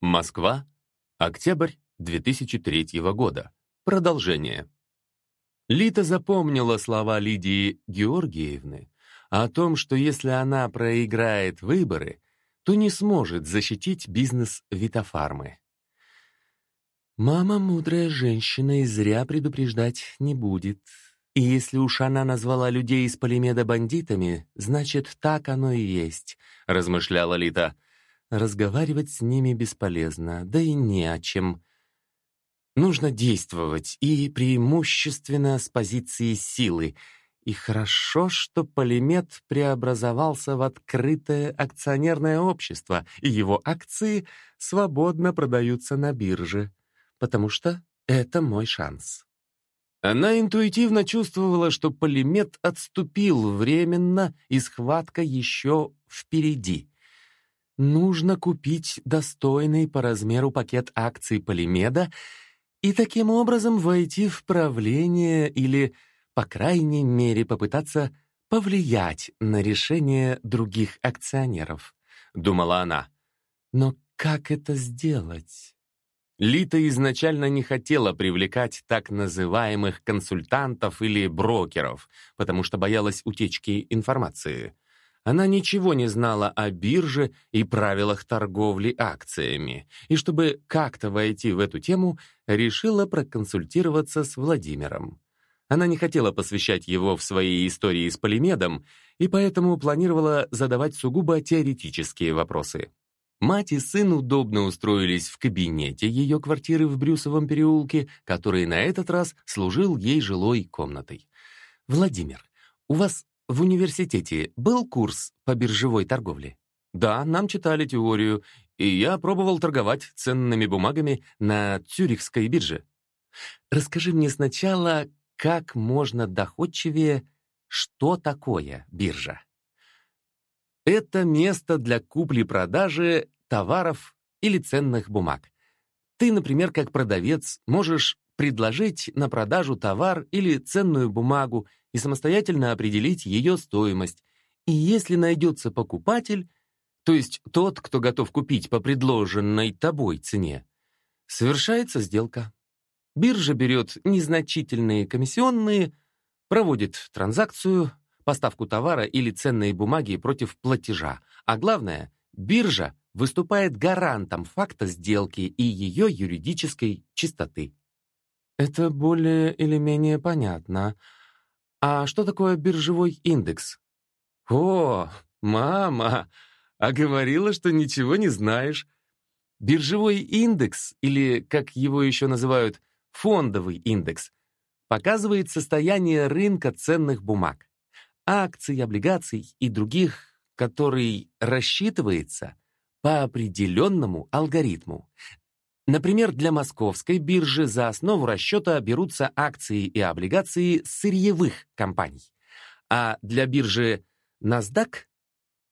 Москва, октябрь 2003 года. Продолжение. Лита запомнила слова Лидии Георгиевны о том, что если она проиграет выборы, то не сможет защитить бизнес Витофармы. Мама мудрая женщина и зря предупреждать не будет. И если уж она назвала людей из Полимеда бандитами, значит, так оно и есть, размышляла Лита. Разговаривать с ними бесполезно, да и не о чем. Нужно действовать, и преимущественно с позиции силы. И хорошо, что Полимет преобразовался в открытое акционерное общество, и его акции свободно продаются на бирже, потому что это мой шанс. Она интуитивно чувствовала, что Полимет отступил временно, и схватка еще впереди. Нужно купить достойный по размеру пакет акций Полимеда и таким образом войти в правление или, по крайней мере, попытаться повлиять на решение других акционеров, думала она. Но как это сделать? Лита изначально не хотела привлекать так называемых консультантов или брокеров, потому что боялась утечки информации. Она ничего не знала о бирже и правилах торговли акциями, и чтобы как-то войти в эту тему, решила проконсультироваться с Владимиром. Она не хотела посвящать его в свои истории с Полимедом, и поэтому планировала задавать сугубо теоретические вопросы. Мать и сын удобно устроились в кабинете ее квартиры в Брюсовом переулке, который на этот раз служил ей жилой комнатой. «Владимир, у вас в университете был курс по биржевой торговле?» «Да, нам читали теорию, и я пробовал торговать ценными бумагами на Цюрихской бирже». «Расскажи мне сначала, как можно доходчивее, что такое биржа?» Это место для купли-продажи товаров или ценных бумаг. Ты, например, как продавец, можешь предложить на продажу товар или ценную бумагу и самостоятельно определить ее стоимость. И если найдется покупатель, то есть тот, кто готов купить по предложенной тобой цене, совершается сделка. Биржа берет незначительные комиссионные, проводит транзакцию, поставку товара или ценные бумаги против платежа. А главное, биржа выступает гарантом факта сделки и ее юридической чистоты. Это более или менее понятно. А что такое биржевой индекс? О, мама, а говорила, что ничего не знаешь. Биржевой индекс, или, как его еще называют, фондовый индекс, показывает состояние рынка ценных бумаг акций, облигаций и других, который рассчитывается по определенному алгоритму. Например, для московской биржи за основу расчета берутся акции и облигации сырьевых компаний, а для биржи NASDAQ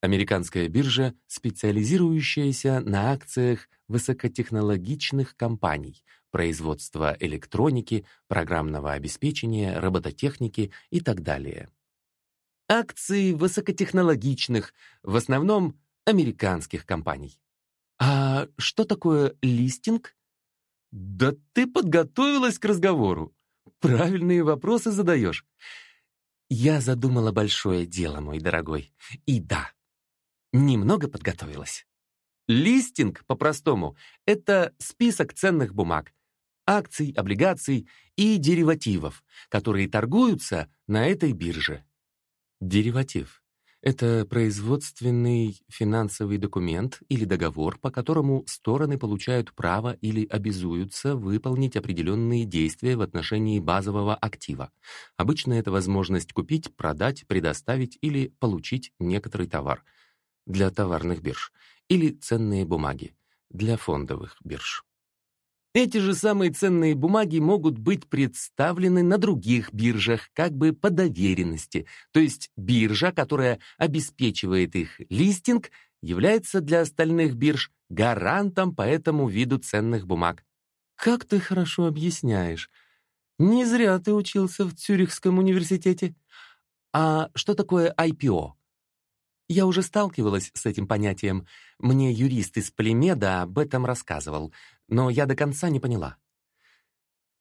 американская биржа, специализирующаяся на акциях высокотехнологичных компаний, производства электроники, программного обеспечения, робототехники и так далее акции высокотехнологичных, в основном американских компаний. А что такое листинг? Да ты подготовилась к разговору. Правильные вопросы задаешь. Я задумала большое дело, мой дорогой. И да, немного подготовилась. Листинг, по-простому, это список ценных бумаг, акций, облигаций и деривативов, которые торгуются на этой бирже. Дериватив — это производственный финансовый документ или договор, по которому стороны получают право или обязуются выполнить определенные действия в отношении базового актива. Обычно это возможность купить, продать, предоставить или получить некоторый товар для товарных бирж или ценные бумаги для фондовых бирж. Эти же самые ценные бумаги могут быть представлены на других биржах как бы по доверенности, то есть биржа, которая обеспечивает их листинг, является для остальных бирж гарантом по этому виду ценных бумаг. Как ты хорошо объясняешь. Не зря ты учился в Цюрихском университете. А что такое IPO? Я уже сталкивалась с этим понятием. Мне юрист из Полимеда об этом рассказывал, но я до конца не поняла.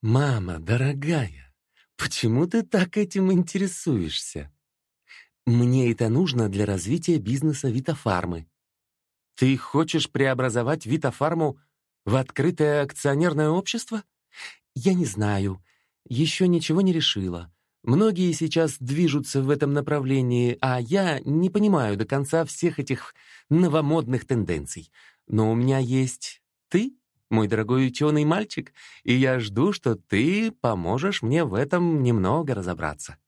«Мама, дорогая, почему ты так этим интересуешься?» «Мне это нужно для развития бизнеса Витафармы». «Ты хочешь преобразовать Витафарму в открытое акционерное общество?» «Я не знаю. Еще ничего не решила. Многие сейчас движутся в этом направлении, а я не понимаю до конца всех этих новомодных тенденций. Но у меня есть ты, мой дорогой ученый мальчик, и я жду, что ты поможешь мне в этом немного разобраться.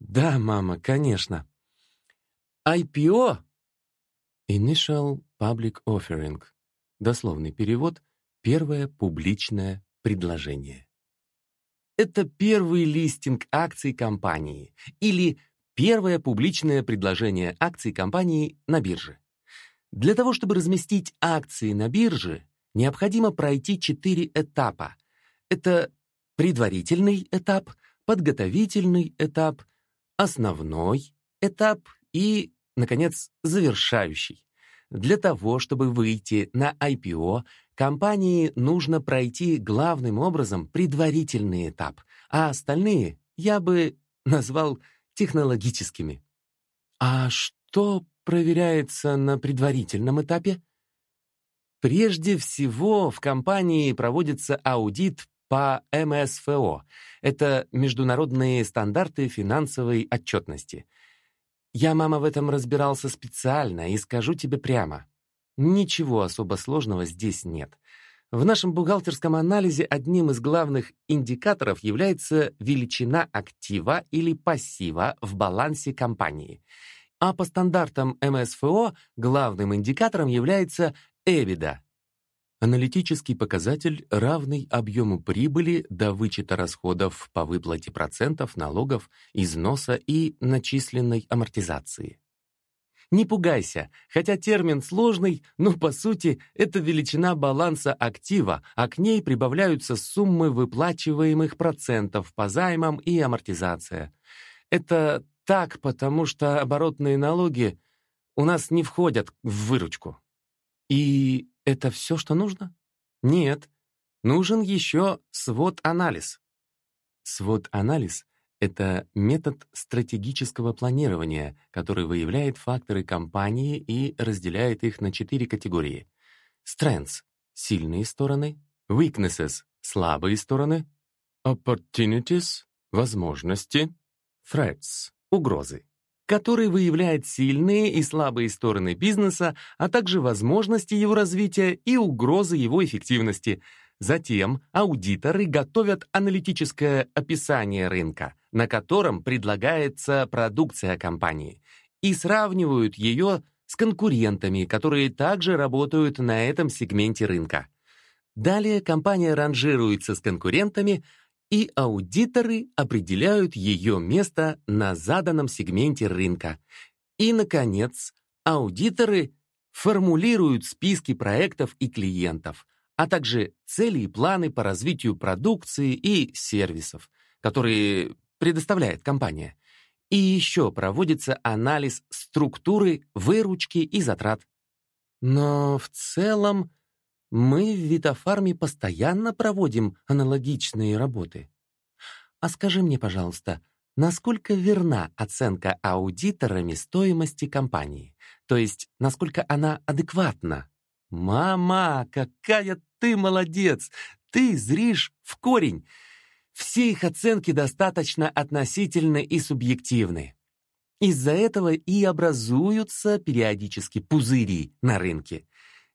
Да, мама, конечно. IPO — Initial Public Offering. Дословный перевод — первое публичное предложение это первый листинг акций компании или первое публичное предложение акций компании на бирже. Для того, чтобы разместить акции на бирже, необходимо пройти четыре этапа. Это предварительный этап, подготовительный этап, основной этап и, наконец, завершающий. Для того, чтобы выйти на IPO, компании нужно пройти главным образом предварительный этап, а остальные я бы назвал технологическими. А что проверяется на предварительном этапе? Прежде всего, в компании проводится аудит по МСФО. Это международные стандарты финансовой отчетности. Я, мама, в этом разбирался специально и скажу тебе прямо. Ничего особо сложного здесь нет. В нашем бухгалтерском анализе одним из главных индикаторов является величина актива или пассива в балансе компании. А по стандартам МСФО главным индикатором является EBITDA Аналитический показатель, равный объему прибыли до вычета расходов по выплате процентов, налогов, износа и начисленной амортизации. Не пугайся, хотя термин сложный, но по сути это величина баланса актива, а к ней прибавляются суммы выплачиваемых процентов по займам и амортизация. Это так, потому что оборотные налоги у нас не входят в выручку. И это все, что нужно? Нет. Нужен еще свод-анализ. Свод-анализ — это метод стратегического планирования, который выявляет факторы компании и разделяет их на четыре категории. Strengths — сильные стороны, weaknesses — слабые стороны, opportunities — возможности, threats — угрозы который выявляет сильные и слабые стороны бизнеса, а также возможности его развития и угрозы его эффективности. Затем аудиторы готовят аналитическое описание рынка, на котором предлагается продукция компании, и сравнивают ее с конкурентами, которые также работают на этом сегменте рынка. Далее компания ранжируется с конкурентами, и аудиторы определяют ее место на заданном сегменте рынка. И, наконец, аудиторы формулируют списки проектов и клиентов, а также цели и планы по развитию продукции и сервисов, которые предоставляет компания. И еще проводится анализ структуры выручки и затрат. Но в целом мы в Витофарме постоянно проводим аналогичные работы. А скажи мне, пожалуйста, насколько верна оценка аудиторами стоимости компании? То есть, насколько она адекватна? Мама, какая ты молодец! Ты зришь в корень. Все их оценки достаточно относительны и субъективны. Из-за этого и образуются периодически пузыри на рынке.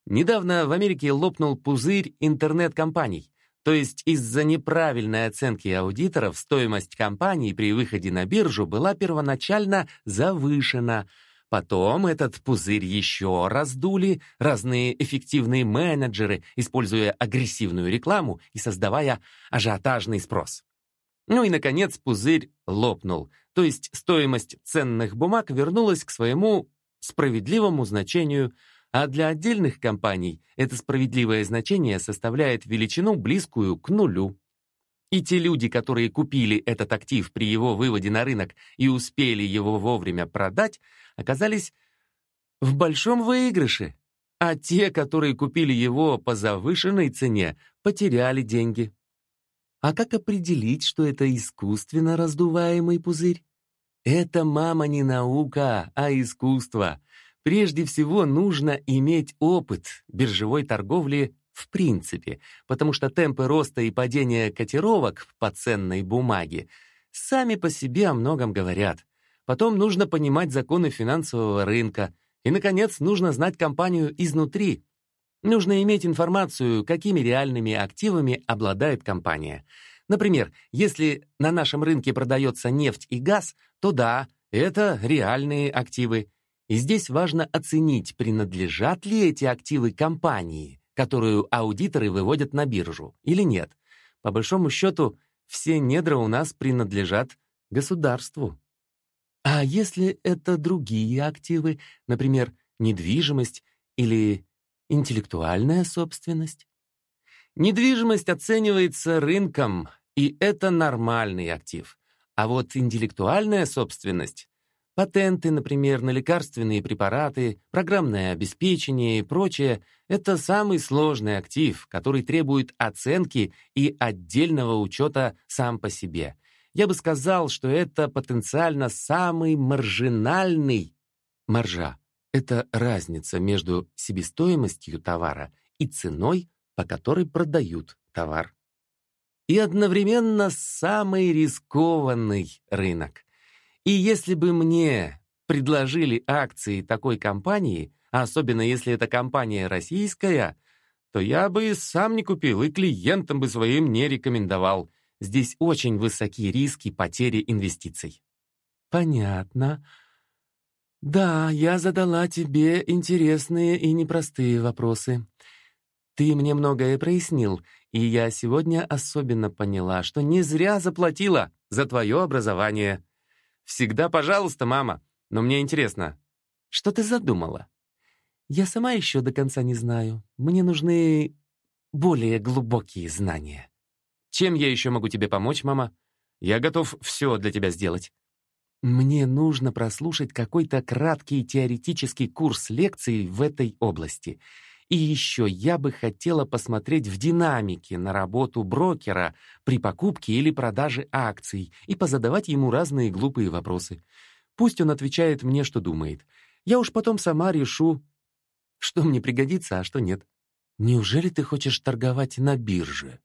Недавно в Америке лопнул пузырь интернет-компаний. То есть из-за неправильной оценки аудиторов стоимость компании при выходе на биржу была первоначально завышена. Потом этот пузырь еще раздули разные эффективные менеджеры, используя агрессивную рекламу и создавая ажиотажный спрос. Ну и, наконец, пузырь лопнул, то есть стоимость ценных бумаг вернулась к своему справедливому значению – а для отдельных компаний это справедливое значение составляет величину, близкую к нулю. И те люди, которые купили этот актив при его выводе на рынок и успели его вовремя продать, оказались в большом выигрыше, а те, которые купили его по завышенной цене, потеряли деньги. А как определить, что это искусственно раздуваемый пузырь? Это, мама, не наука, а искусство. Прежде всего нужно иметь опыт биржевой торговли в принципе, потому что темпы роста и падения котировок по ценной бумаге сами по себе о многом говорят. Потом нужно понимать законы финансового рынка. И, наконец, нужно знать компанию изнутри. Нужно иметь информацию, какими реальными активами обладает компания. Например, если на нашем рынке продается нефть и газ, то да, это реальные активы. И здесь важно оценить, принадлежат ли эти активы компании, которую аудиторы выводят на биржу, или нет. По большому счету, все недра у нас принадлежат государству. А если это другие активы, например, недвижимость или интеллектуальная собственность? Недвижимость оценивается рынком, и это нормальный актив. А вот интеллектуальная собственность Патенты, например, на лекарственные препараты, программное обеспечение и прочее — это самый сложный актив, который требует оценки и отдельного учета сам по себе. Я бы сказал, что это потенциально самый маржинальный маржа. Это разница между себестоимостью товара и ценой, по которой продают товар. И одновременно самый рискованный рынок — и если бы мне предложили акции такой компании, особенно если эта компания российская, то я бы сам не купил и клиентам бы своим не рекомендовал. Здесь очень высокие риски потери инвестиций. Понятно. Да, я задала тебе интересные и непростые вопросы. Ты мне многое прояснил, и я сегодня особенно поняла, что не зря заплатила за твое образование. Всегда пожалуйста, мама. Но мне интересно, что ты задумала? Я сама еще до конца не знаю. Мне нужны более глубокие знания. Чем я еще могу тебе помочь, мама? Я готов все для тебя сделать. Мне нужно прослушать какой-то краткий теоретический курс лекций в этой области — и еще я бы хотела посмотреть в динамике на работу брокера при покупке или продаже акций и позадавать ему разные глупые вопросы. Пусть он отвечает мне, что думает. Я уж потом сама решу, что мне пригодится, а что нет. Неужели ты хочешь торговать на бирже?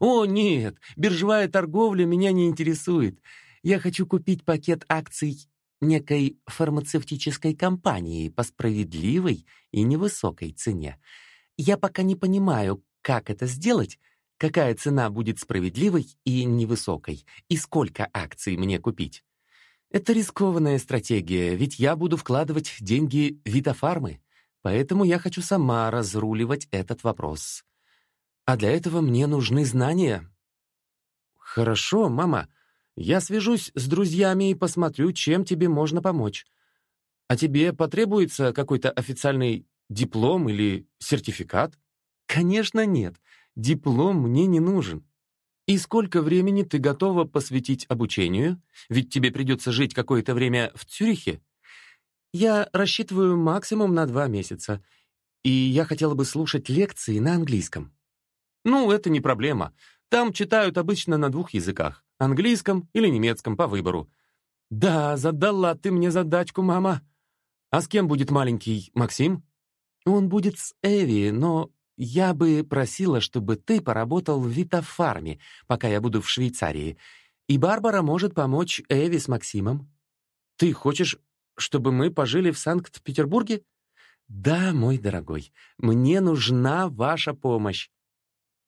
О, нет, биржевая торговля меня не интересует. Я хочу купить пакет акций некой фармацевтической компании по справедливой и невысокой цене. Я пока не понимаю, как это сделать, какая цена будет справедливой и невысокой, и сколько акций мне купить. Это рискованная стратегия, ведь я буду вкладывать деньги Витофармы, поэтому я хочу сама разруливать этот вопрос. А для этого мне нужны знания. Хорошо, мама, я свяжусь с друзьями и посмотрю, чем тебе можно помочь. А тебе потребуется какой-то официальный диплом или сертификат? Конечно, нет. Диплом мне не нужен. И сколько времени ты готова посвятить обучению? Ведь тебе придется жить какое-то время в Цюрихе. Я рассчитываю максимум на два месяца. И я хотела бы слушать лекции на английском. Ну, это не проблема. Там читают обычно на двух языках — английском или немецком по выбору. «Да, задала ты мне задачку, мама. А с кем будет маленький Максим?» «Он будет с Эви, но я бы просила, чтобы ты поработал в Витофарме, пока я буду в Швейцарии. И Барбара может помочь Эви с Максимом». «Ты хочешь, чтобы мы пожили в Санкт-Петербурге?» «Да, мой дорогой, мне нужна ваша помощь.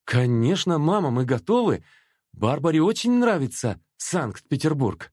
«Конечно, мама, мы готовы. Барбаре очень нравится Санкт-Петербург».